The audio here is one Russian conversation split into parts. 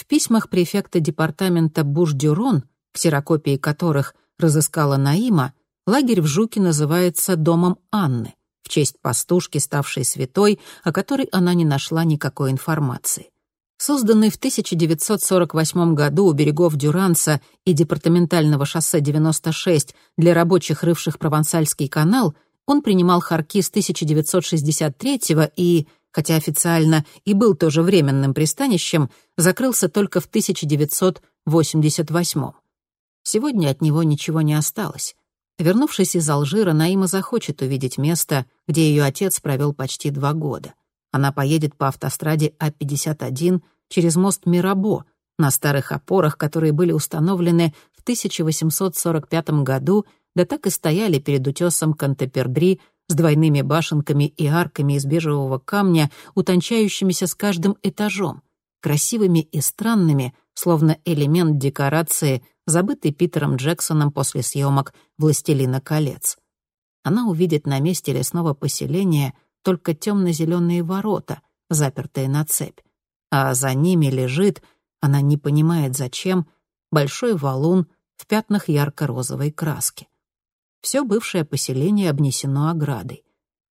В письмах префекта департамента Буш-Дюрон, ксерокопии которых разыскала Наима, лагерь в Жуке называется «Домом Анны» в честь пастушки, ставшей святой, о которой она не нашла никакой информации. Созданный в 1948 году у берегов Дюранса и департаментального шоссе 96 для рабочих, рывших Провансальский канал, он принимал харки с 1963 и, хотя официально и был тоже временным пристанищем, закрылся только в 1988. Сегодня от него ничего не осталось. Вернувшись из Алжира, Наима захочет увидеть место, где ее отец провел почти два года. Она поедет по автостраде А-51 через мост Мирабо на старых опорах, которые были установлены в 1845 году, да так и стояли перед утесом Кантепердри с двойными башенками и арками из бежевого камня, утончающимися с каждым этажом, красивыми и странными, словно элемент декорации, забытый Питером Джексоном после съемок «Властелина колец». Она увидит на месте лесного поселения только темно-зеленые ворота, запертые на цепь. А за ними лежит, она не понимает зачем, большой валун в пятнах ярко-розовой краски. Все бывшее поселение обнесено оградой.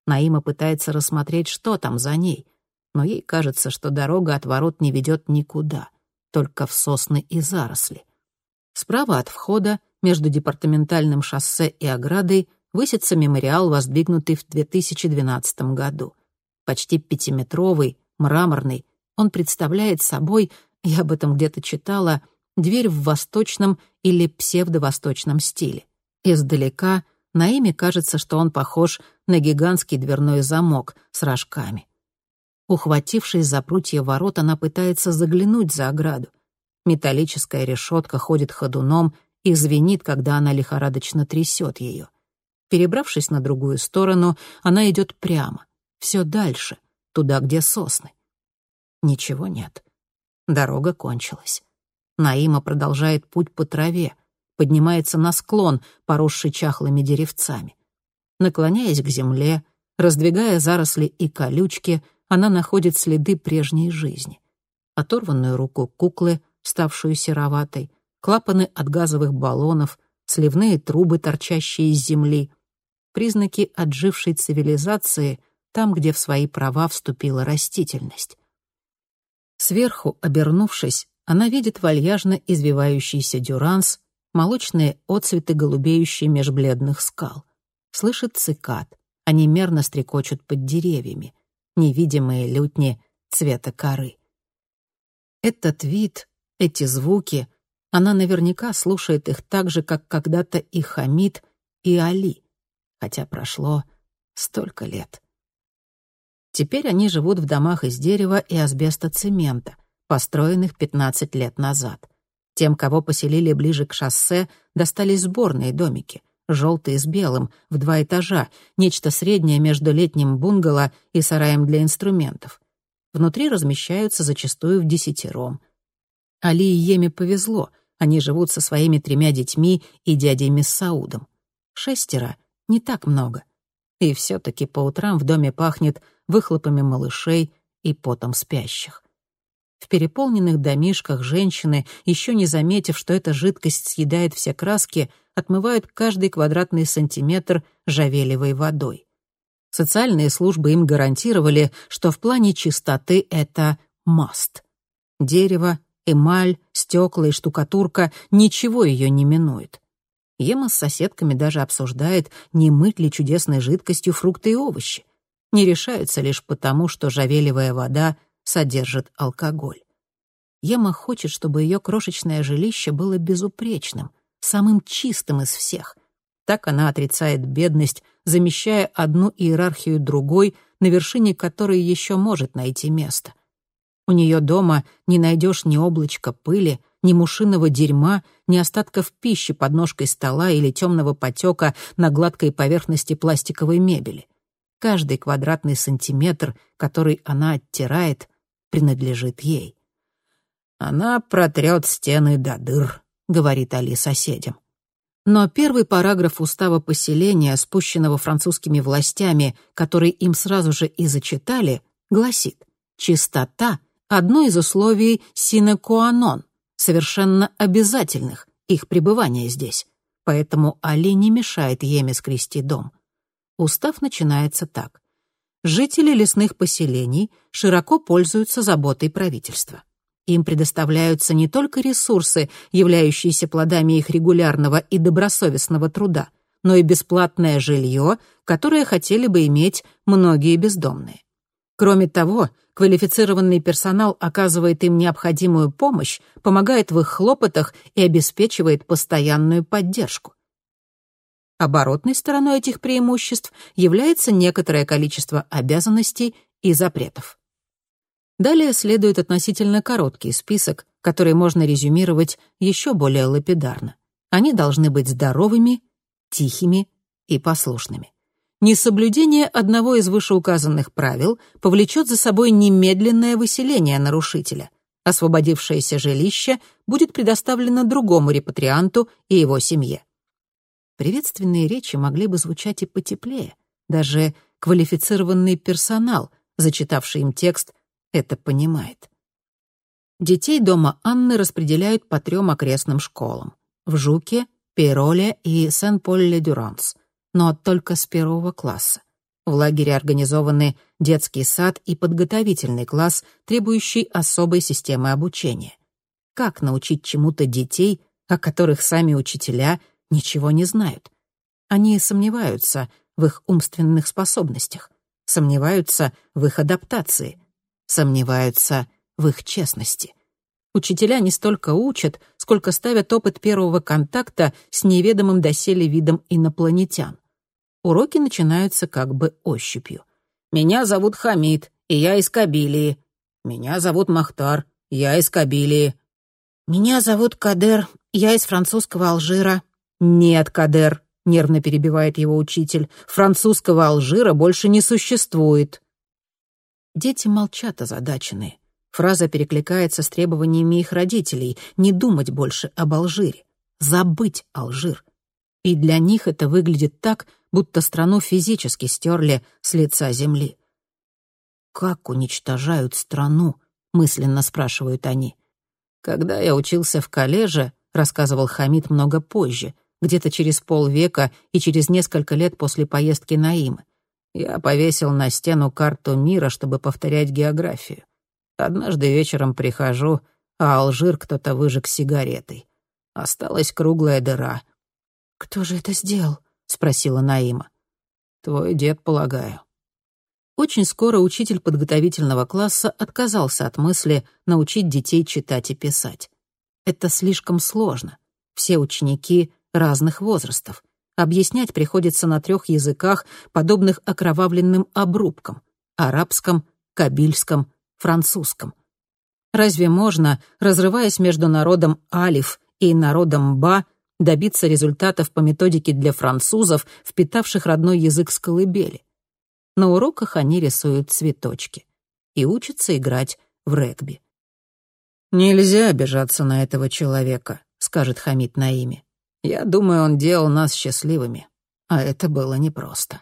Наима пытается рассмотреть, что там за ней, но ей кажется, что дорога от ворот не ведет никуда, только в сосны и заросли. Справа от входа, между департаментальным шоссе и оградой, высится мемориал, воздвигнутый в 2012 году. Почти пятиметровый, мраморный, он представляет собой, я об этом где-то читала, дверь в восточном или псевдовосточном стиле. Издалека на имя кажется, что он похож на гигантский дверной замок с рожками. Ухватившись за прутья ворот, она пытается заглянуть за ограду. Металлическая решетка ходит ходуном и звенит, когда она лихорадочно трясет ее. Перебравшись на другую сторону, она идет прямо, все дальше, туда, где сосны. Ничего нет. Дорога кончилась. Наима продолжает путь по траве, поднимается на склон, поросший чахлыми деревцами. Наклоняясь к земле, раздвигая заросли и колючки, она находит следы прежней жизни. Оторванную руку куклы, ставшую сероватой, клапаны от газовых баллонов, сливные трубы, торчащие из земли, признаки отжившей цивилизации там, где в свои права вступила растительность. Сверху, обернувшись, она видит вальяжно извивающийся дюранс, молочные отцветы, голубеющие меж бледных скал. Слышит цикад, они мерно стрекочут под деревьями, невидимые лютни цвета коры. Этот вид, эти звуки, она наверняка слушает их так же, как когда-то и Хамид, и Али, хотя прошло столько лет. Теперь они живут в домах из дерева и асбестоцемента, построенных 15 лет назад. Тем, кого поселили ближе к шоссе, достались сборные домики, желтые с белым, в два этажа, нечто среднее между летним бунгало и сараем для инструментов. Внутри размещаются зачастую в десятером. Али и Еме повезло, они живут со своими тремя детьми и дядей Мессаудом. Шестеро — не так много. И все таки по утрам в доме пахнет выхлопами малышей и потом спящих. В переполненных домишках женщины, еще не заметив, что эта жидкость съедает все краски, отмывают каждый квадратный сантиметр жавелевой водой. Социальные службы им гарантировали, что в плане чистоты это маст. Дерево, эмаль, стекла и штукатурка — ничего ее не минует. Ема с соседками даже обсуждает, не мыть ли чудесной жидкостью фрукты и овощи. Не решаются лишь потому, что жавелевая вода содержит алкоголь. Ема хочет, чтобы ее крошечное жилище было безупречным, самым чистым из всех. Так она отрицает бедность, замещая одну иерархию другой, на вершине которой еще может найти место. У нее дома не найдешь ни облачка пыли, ни мушиного дерьма, ни остатков пищи под ножкой стола или темного потека на гладкой поверхности пластиковой мебели. Каждый квадратный сантиметр, который она оттирает, принадлежит ей. «Она протрет стены до дыр», — говорит Али соседям. Но первый параграф устава поселения, спущенного французскими властями, который им сразу же и зачитали, гласит «Чистота одно из условий синекуанон, совершенно обязательных их пребывания здесь. Поэтому Али не мешает Еме скрести дом. Устав начинается так. Жители лесных поселений широко пользуются заботой правительства. Им предоставляются не только ресурсы, являющиеся плодами их регулярного и добросовестного труда, но и бесплатное жилье, которое хотели бы иметь многие бездомные. Кроме того, квалифицированный персонал оказывает им необходимую помощь, помогает в их хлопотах и обеспечивает постоянную поддержку. Оборотной стороной этих преимуществ является некоторое количество обязанностей и запретов. Далее следует относительно короткий список, который можно резюмировать еще более лапидарно. Они должны быть здоровыми, тихими и послушными. Несоблюдение одного из вышеуказанных правил повлечет за собой немедленное выселение нарушителя. Освободившееся жилище будет предоставлено другому репатрианту и его семье. Приветственные речи могли бы звучать и потеплее. Даже квалифицированный персонал, зачитавший им текст, это понимает. Детей дома Анны распределяют по трем окрестным школам — в Жуке, Пейроле и Сен-Поль-Ле-Дюранс, но только с первого класса. В лагере организованы детский сад и подготовительный класс, требующий особой системы обучения. Как научить чему-то детей, о которых сами учителя ничего не знают? Они сомневаются в их умственных способностях, сомневаются в их адаптации — сомневаются в их честности. Учителя не столько учат, сколько ставят опыт первого контакта с неведомым доселе видом инопланетян. Уроки начинаются как бы ощупью. «Меня зовут Хамид, и я из Кабилии. Меня зовут Махтар, я из Кабилии. Меня зовут Кадер, я из французского Алжира». «Нет, Кадер», — нервно перебивает его учитель, «французского Алжира больше не существует». Дети молчат озадаченные. Фраза перекликается с требованиями их родителей не думать больше об Алжире, забыть Алжир. И для них это выглядит так, будто страну физически стерли с лица земли. «Как уничтожают страну?» — мысленно спрашивают они. «Когда я учился в коллеже», — рассказывал Хамид много позже, где-то через полвека и через несколько лет после поездки на Имы, я повесил на стену карту мира, чтобы повторять географию. Однажды вечером прихожу, а Алжир кто-то выжег сигаретой. Осталась круглая дыра. «Кто же это сделал?» — спросила Наима. «Твой дед, полагаю». Очень скоро учитель подготовительного класса отказался от мысли научить детей читать и писать. Это слишком сложно. Все ученики разных возрастов. Объяснять приходится на трех языках, подобных окровавленным обрубкам — арабском, кабильском, французском. Разве можно, разрываясь между народом Алиф и народом Ба, добиться результатов по методике для французов, впитавших родной язык с колыбели? На уроках они рисуют цветочки и учатся играть в регби. «Нельзя обижаться на этого человека», — скажет Хамид Наими. Я думаю, он делал нас счастливыми. А это было непросто.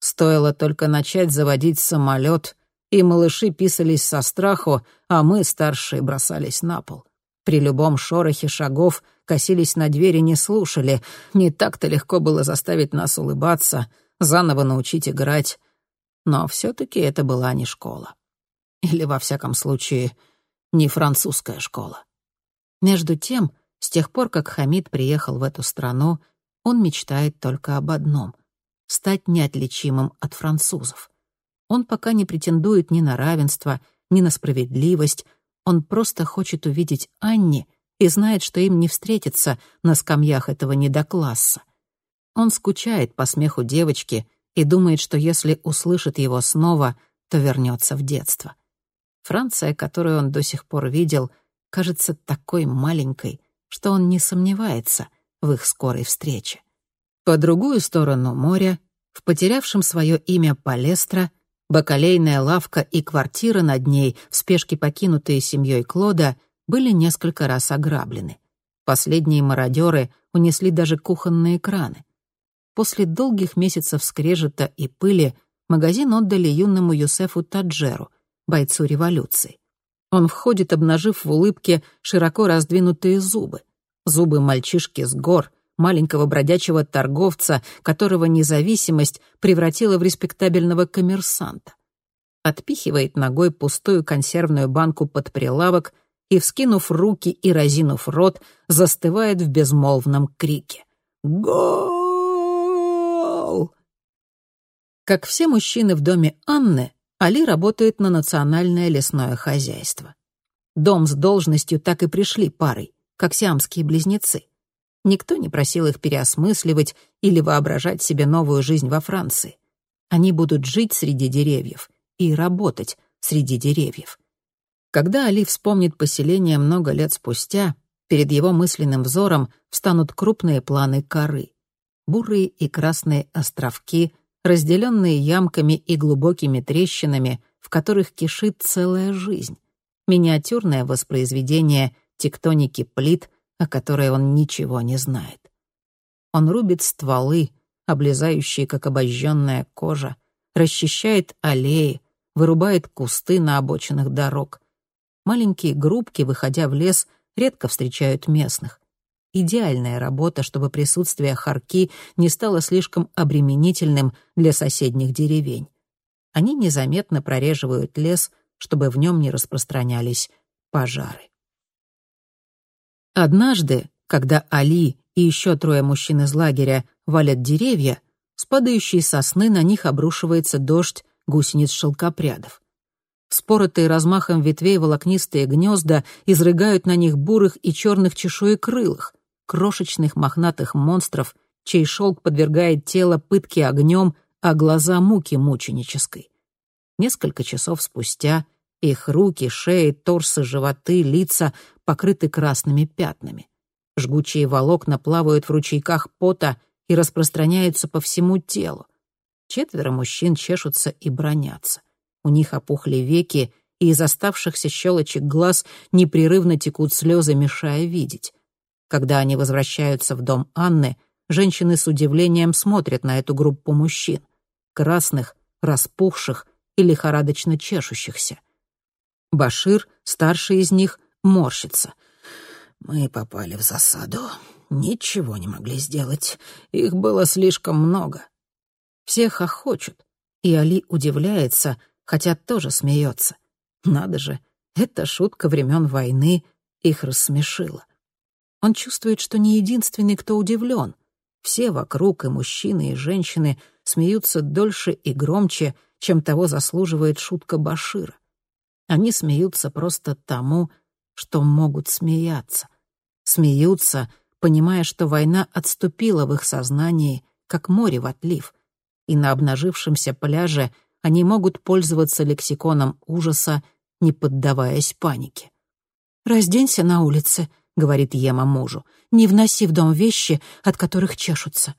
Стоило только начать заводить самолет, и малыши писались со страху, а мы, старшие, бросались на пол. При любом шорохе шагов косились на двери, не слушали. Не так-то легко было заставить нас улыбаться, заново научить играть. Но все-таки это была не школа. Или, во всяком случае, не французская школа. Между тем, с тех пор, как Хамид приехал в эту страну, он мечтает только об одном — стать неотличимым от французов. Он пока не претендует ни на равенство, ни на справедливость, он просто хочет увидеть Анни и знает, что им не встретиться на скамьях этого недокласса. Он скучает по смеху девочки и думает, что если услышит его снова, то вернется в детство. Франция, которую он до сих пор видел, кажется такой маленькой — что он не сомневается в их скорой встрече. По другую сторону моря, в потерявшем свое имя Палестра, бакалейная лавка и квартира над ней, в спешке покинутые семьей Клода, были несколько раз ограблены. Последние мародеры унесли даже кухонные краны. После долгих месяцев скрежета и пыли магазин отдали юному Юсефу Таджеру, бойцу революции. Он входит, обнажив в улыбке широко раздвинутые зубы. Зубы мальчишки с гор, маленького бродячего торговца, которого независимость превратила в респектабельного коммерсанта. Отпихивает ногой пустую консервную банку под прилавок и, вскинув руки и разинув рот, застывает в безмолвном крике. «Гол!» Как все мужчины в доме Анны, Али работает на национальное лесное хозяйство. Дом с должностью так и пришли парой, как сиамские близнецы. Никто не просил их переосмысливать или воображать себе новую жизнь во Франции. Они будут жить среди деревьев и работать среди деревьев. Когда Али вспомнит поселение много лет спустя, перед его мысленным взором встанут крупные планы коры. Бурые и красные островки, разделенные ямками и глубокими трещинами, в которых кишит целая жизнь. Миниатюрное воспроизведение тектоники плит, о которой он ничего не знает. Он рубит стволы, облезающие, как обожженная кожа, расчищает аллеи, вырубает кусты на обочинах дорог. Маленькие группки, выходя в лес, редко встречают местных. Идеальная работа, чтобы присутствие харки не стало слишком обременительным для соседних деревень. Они незаметно прореживают лес, чтобы в нем не распространялись пожары. Однажды, когда Али и еще трое мужчин из лагеря валят деревья, с падающей сосны на них обрушивается дождь гусениц-шелкопрядов. Споротые размахом ветвей волокнистые гнезда изрыгают на них бурых и черных чешуекрылых, крошечных мохнатых монстров, чей шелк подвергает тело пытке огнем, а глаза муки мученической. Несколько часов спустя их руки, шеи, торсы, животы, лица покрыты красными пятнами. Жгучие волокна плавают в ручейках пота и распространяются по всему телу. Четверо мужчин чешутся и бронятся. У них опухли веки, и из оставшихся щелочек глаз непрерывно текут слезы, мешая видеть. Когда они возвращаются в дом Анны, женщины с удивлением смотрят на эту группу мужчин. Красных, распухших и лихорадочно чешущихся. Башир, старший из них, морщится. «Мы попали в засаду. Ничего не могли сделать. Их было слишком много». Все хохочут, и Али удивляется, хотя тоже смеется. Надо же, эта шутка времен войны их рассмешила. Он чувствует, что не единственный, кто удивлен. Все вокруг, и мужчины, и женщины, смеются дольше и громче, чем того заслуживает шутка Башира. Они смеются просто тому, что могут смеяться. Смеются, понимая, что война отступила в их сознании, как море в отлив, и на обнажившемся пляже они могут пользоваться лексиконом ужаса, не поддаваясь панике. «Разденься на улице», — говорит Ема мужу, «не вноси в дом вещи, от которых чешутся».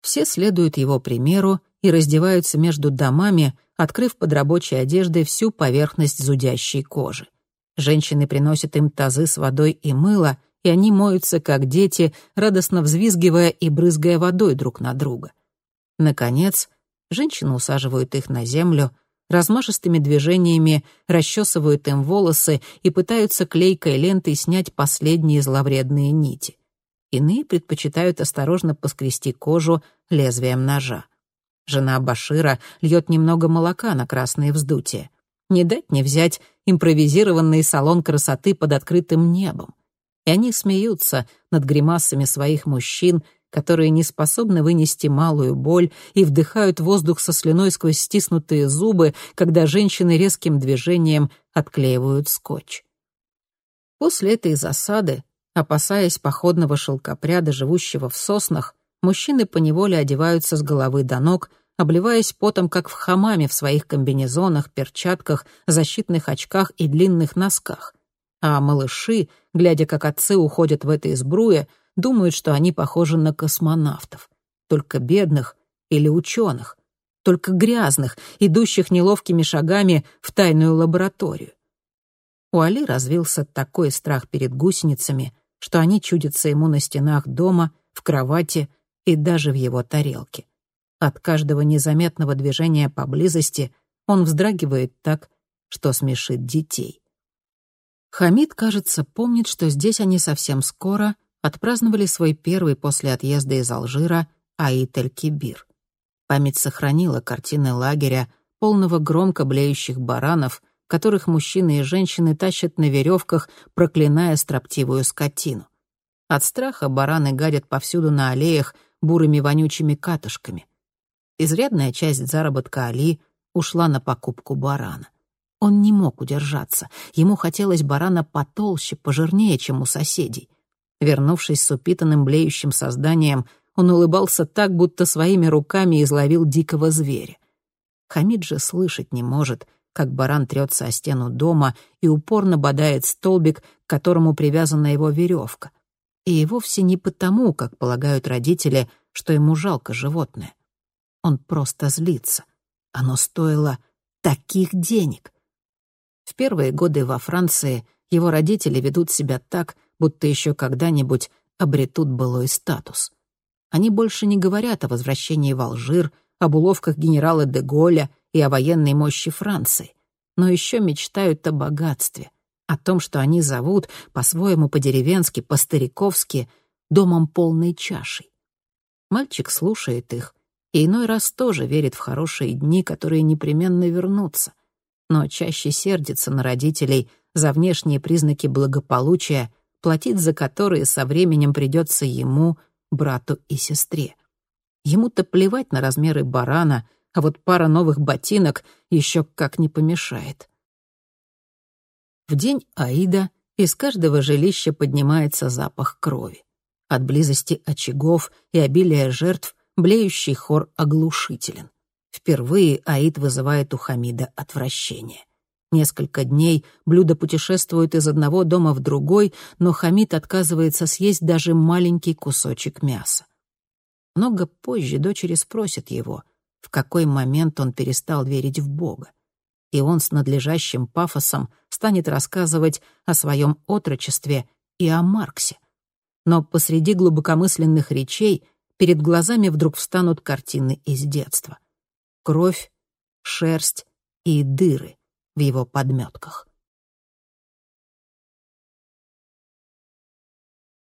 Все следуют его примеру и раздеваются между домами, открыв под рабочей одеждой всю поверхность зудящей кожи. Женщины приносят им тазы с водой и мыло, и они моются, как дети, радостно взвизгивая и брызгая водой друг на друга. Наконец, женщины усаживают их на землю, размашистыми движениями расчесывают им волосы и пытаются клейкой лентой снять последние зловредные нити. Иные предпочитают осторожно поскрести кожу лезвием ножа. Жена Башира льет немного молока на красные вздутия. Не дать не взять импровизированный салон красоты под открытым небом. И они смеются над гримасами своих мужчин, которые не способны вынести малую боль и вдыхают воздух со слюной сквозь стиснутые зубы, когда женщины резким движением отклеивают скотч. После этой засады, опасаясь походного шелкопряда, живущего в соснах, мужчины поневоле одеваются с головы до ног, обливаясь потом, как в хамаме в своих комбинезонах, перчатках, защитных очках и длинных носках. А малыши, глядя, как отцы уходят в этой сбруе, думают, что они похожи на космонавтов, только бедных или ученых, только грязных, идущих неловкими шагами в тайную лабораторию. У Али развился такой страх перед гусеницами, что они чудятся ему на стенах дома, в кровати и даже в его тарелке. От каждого незаметного движения поблизости он вздрагивает так, что смешит детей. Хамид, кажется, помнит, что здесь они совсем скоро отпраздновали свой первый после отъезда из Алжира Аид-эль-Кибир. Память сохранила картины лагеря, полного громко блеющих баранов, которых мужчины и женщины тащат на веревках, проклиная строптивую скотину. От страха бараны гадят повсюду на аллеях бурыми вонючими катышками. Изрядная часть заработка Али ушла на покупку барана. Он не мог удержаться. Ему хотелось барана потолще, пожирнее, чем у соседей. Вернувшись с упитанным блеющим созданием, он улыбался так, будто своими руками изловил дикого зверя. Хамид же слышать не может, как баран трется о стену дома и упорно бодает столбик, к которому привязана его веревка. И вовсе не потому, как полагают родители, что ему жалко животное. Он просто злится. Оно стоило таких денег — в первые годы во Франции его родители ведут себя так, будто еще когда-нибудь обретут былой статус. Они больше не говорят о возвращении в Алжир, об уловках генерала де Голля и о военной мощи Франции, но еще мечтают о богатстве, о том, что они зовут, по-своему по-деревенски, по-стариковски, домом полной чашей. Мальчик слушает их и иной раз тоже верит в хорошие дни, которые непременно вернутся но чаще сердится на родителей за внешние признаки благополучия, платить за которые со временем придется ему, брату и сестре. Ему-то плевать на размеры барана, а вот пара новых ботинок еще как не помешает. В день Аида из каждого жилища поднимается запах крови. От близости очагов и обилия жертв блеющий хор оглушителен. Впервые Аид вызывает у Хамида отвращение. Несколько дней блюдо путешествует из одного дома в другой, но Хамид отказывается съесть даже маленький кусочек мяса. Много позже дочери спросят его, в какой момент он перестал верить в Бога. И он с надлежащим пафосом станет рассказывать о своем отрочестве и о Марксе. Но посреди глубокомысленных речей перед глазами вдруг встанут картины из детства — кровь, шерсть и дыры в его подметках.